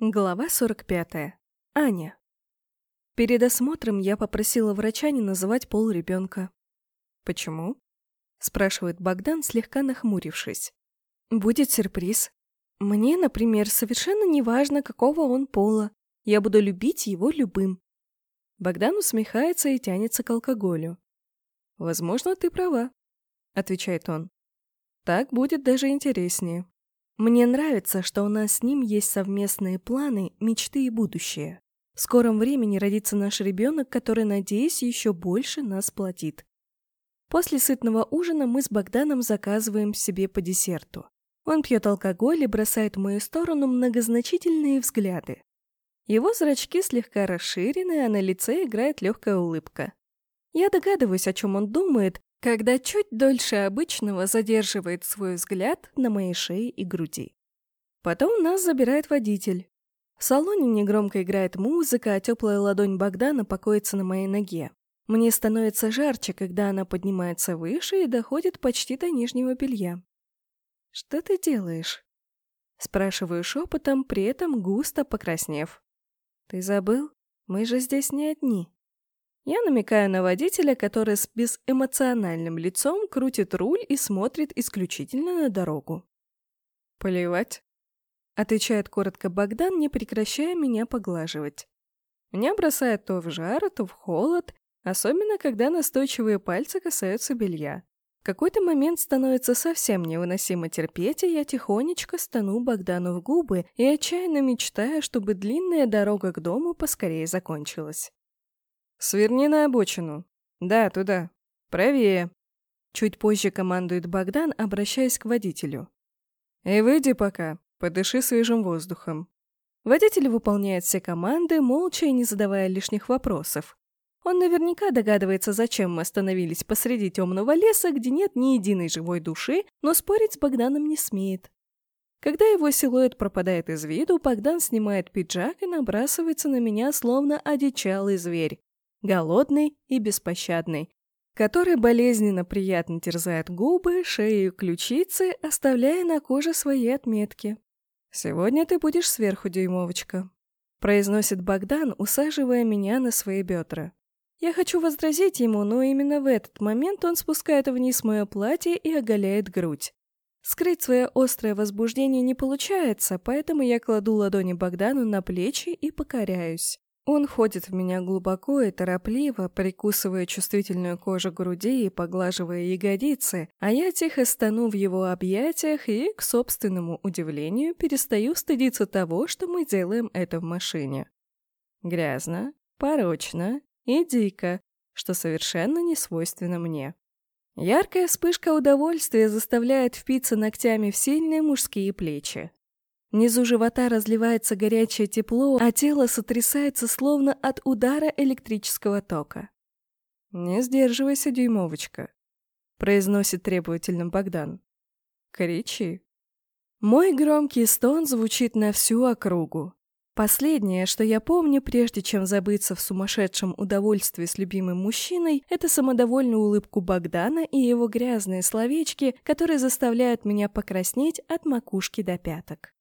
Глава 45. Аня. Перед осмотром я попросила врача не называть пол ребенка. «Почему?» – спрашивает Богдан, слегка нахмурившись. «Будет сюрприз. Мне, например, совершенно не важно, какого он пола. Я буду любить его любым». Богдан усмехается и тянется к алкоголю. «Возможно, ты права», – отвечает он. «Так будет даже интереснее». Мне нравится, что у нас с ним есть совместные планы, мечты и будущее. В скором времени родится наш ребенок, который, надеюсь, еще больше нас платит. После сытного ужина мы с Богданом заказываем себе по десерту. Он пьет алкоголь и бросает в мою сторону многозначительные взгляды. Его зрачки слегка расширены, а на лице играет легкая улыбка. Я догадываюсь, о чем он думает, когда чуть дольше обычного задерживает свой взгляд на моей шее и груди. Потом нас забирает водитель. В салоне негромко играет музыка, а теплая ладонь Богдана покоится на моей ноге. Мне становится жарче, когда она поднимается выше и доходит почти до нижнего белья. «Что ты делаешь?» Спрашиваю шепотом, при этом густо покраснев. «Ты забыл? Мы же здесь не одни». Я намекаю на водителя, который с безэмоциональным лицом крутит руль и смотрит исключительно на дорогу. «Поливать?» — отвечает коротко Богдан, не прекращая меня поглаживать. Меня бросает то в жар, то в холод, особенно когда настойчивые пальцы касаются белья. В какой-то момент становится совсем невыносимо терпеть, и я тихонечко стану Богдану в губы и отчаянно мечтаю, чтобы длинная дорога к дому поскорее закончилась. «Сверни на обочину. Да, туда. Правее». Чуть позже командует Богдан, обращаясь к водителю. «И выйди пока, подыши свежим воздухом». Водитель выполняет все команды, молча и не задавая лишних вопросов. Он наверняка догадывается, зачем мы остановились посреди темного леса, где нет ни единой живой души, но спорить с Богданом не смеет. Когда его силуэт пропадает из виду, Богдан снимает пиджак и набрасывается на меня, словно одичалый зверь голодный и беспощадный, который болезненно приятно терзает губы, шею и ключицы, оставляя на коже свои отметки. «Сегодня ты будешь сверху, дюймовочка», — произносит Богдан, усаживая меня на свои бедра. Я хочу возразить ему, но именно в этот момент он спускает вниз мое платье и оголяет грудь. Скрыть свое острое возбуждение не получается, поэтому я кладу ладони Богдану на плечи и покоряюсь. Он ходит в меня глубоко и торопливо, прикусывая чувствительную кожу груди и поглаживая ягодицы, а я тихо стану в его объятиях и, к собственному удивлению, перестаю стыдиться того, что мы делаем это в машине. Грязно, порочно и дико, что совершенно не свойственно мне. Яркая вспышка удовольствия заставляет впиться ногтями в сильные мужские плечи. Внизу живота разливается горячее тепло, а тело сотрясается словно от удара электрического тока. «Не сдерживайся, дюймовочка», — произносит требовательно Богдан. «Кричи». Мой громкий стон звучит на всю округу. Последнее, что я помню, прежде чем забыться в сумасшедшем удовольствии с любимым мужчиной, это самодовольную улыбку Богдана и его грязные словечки, которые заставляют меня покраснеть от макушки до пяток.